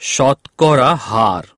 শতকরা হার